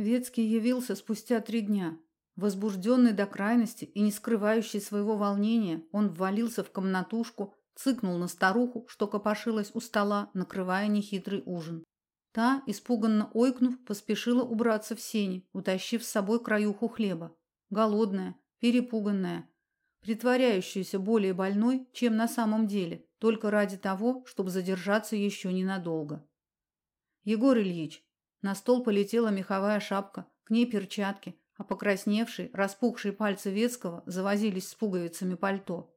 Ветский явился спустя три дня. Возбужденный до крайности и не скрывающий своего волнения, он ввалился в комнатушку, цыкнул на старуху, что копошилась у стола, накрывая нехитрый ужин. Та, испуганно ойкнув, поспешила убраться в сени, утащив с собой краюху хлеба. Голодная, перепуганная, притворяющаяся более больной, чем на самом деле, только ради того, чтобы задержаться еще ненадолго. Егор Ильич, на стол полетела меховая шапка, к ней перчатки, а покрасневшие, распухшие пальцы Ветского завозились с пуговицами пальто.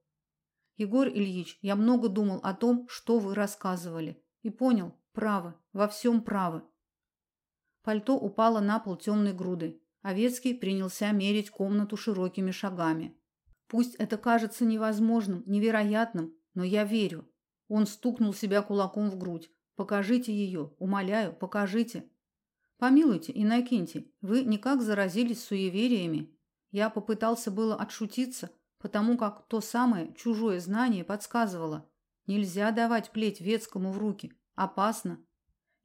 Егор Ильич, я много думал о том, что вы рассказывали, и понял, правы, во всем правы. Пальто упало на пол темной грудой, а Ветский принялся мерить комнату широкими шагами. Пусть это кажется невозможным, невероятным, но я верю. Он стукнул себя кулаком в грудь. Покажите ее, умоляю, покажите. Помилуйте, Иннокентий, вы никак заразились суевериями. Я попытался было отшутиться, потому как то самое чужое знание подсказывало. Нельзя давать плеть Ветскому в руки. Опасно.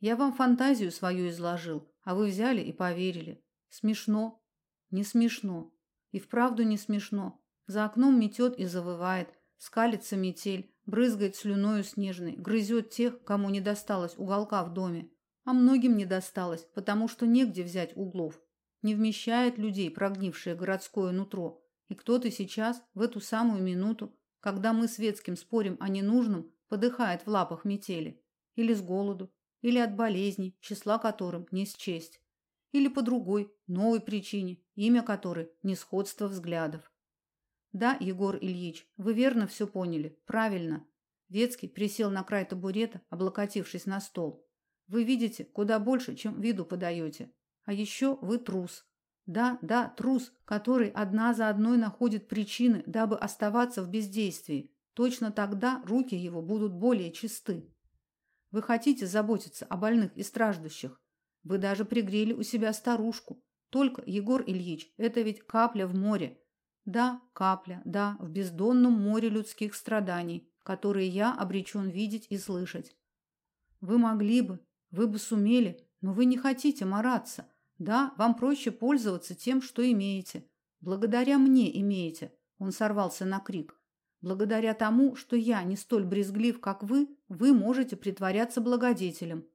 Я вам фантазию свою изложил, а вы взяли и поверили. Смешно. Не смешно. И вправду не смешно. За окном метет и завывает, скалится метель, брызгает слюною снежной, грызет тех, кому не досталось уголка в доме. А многим не досталось, потому что негде взять углов. Не вмещает людей прогнившее городское нутро. И кто-то сейчас, в эту самую минуту, когда мы светским спорим о ненужном, подыхает в лапах метели. Или с голоду, или от болезней, числа которым не счесть. Или по другой, новой причине, имя которой – несходство взглядов. Да, Егор Ильич, вы верно все поняли, правильно. Ветский присел на край табурета, облокотившись на стол. Вы видите куда больше, чем виду подаете. А еще вы трус. Да, да, трус, который одна за одной находит причины, дабы оставаться в бездействии. Точно тогда руки его будут более чисты. Вы хотите заботиться о больных и страждущих. Вы даже пригрели у себя старушку. Только, Егор Ильич, это ведь капля в море. Да, капля, да, в бездонном море людских страданий, которые я обречен видеть и слышать. Вы могли бы, вы бы сумели, но вы не хотите мараться. Да, вам проще пользоваться тем, что имеете. Благодаря мне имеете. Он сорвался на крик. Благодаря тому, что я не столь брезглив, как вы, вы можете притворяться благодетелем.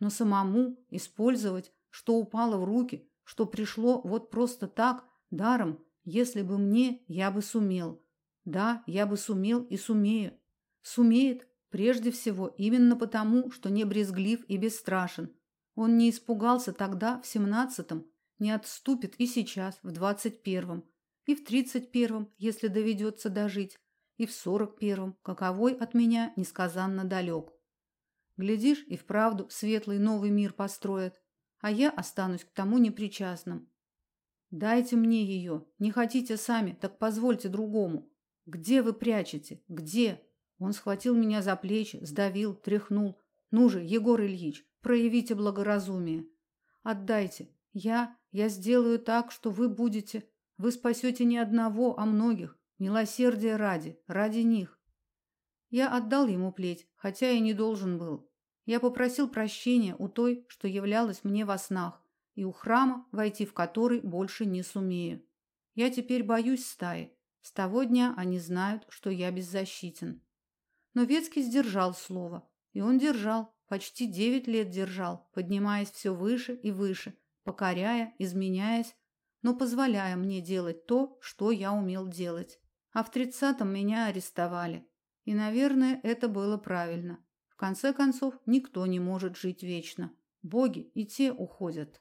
Но самому использовать, что упало в руки, что пришло вот просто так, даром, если бы мне, я бы сумел. Да, я бы сумел и сумею. Сумеет Прежде всего, именно потому, что не брезглив и бесстрашен. Он не испугался тогда, в семнадцатом, не отступит и сейчас, в двадцать первом, и в тридцать первом, если доведется дожить, и в сорок первом, каковой от меня несказанно далек. Глядишь, и вправду светлый новый мир построят, а я останусь к тому непричастным. Дайте мне ее, не хотите сами, так позвольте другому. Где вы прячете? Где? Он схватил меня за плечи, сдавил, тряхнул. Ну же, Егор Ильич, проявите благоразумие. Отдайте. Я, я сделаю так, что вы будете, вы спасете не одного, а многих, милосердия ради, ради них. Я отдал ему плеть, хотя и не должен был. Я попросил прощения у той, что являлась мне во снах, и у храма, войти в который больше не сумею. Я теперь боюсь стаи. С того дня они знают, что я беззащитен. Но Ветский сдержал слово. И он держал, почти девять лет держал, поднимаясь все выше и выше, покоряя, изменяясь, но позволяя мне делать то, что я умел делать. А в тридцатом меня арестовали. И, наверное, это было правильно. В конце концов, никто не может жить вечно. Боги и те уходят.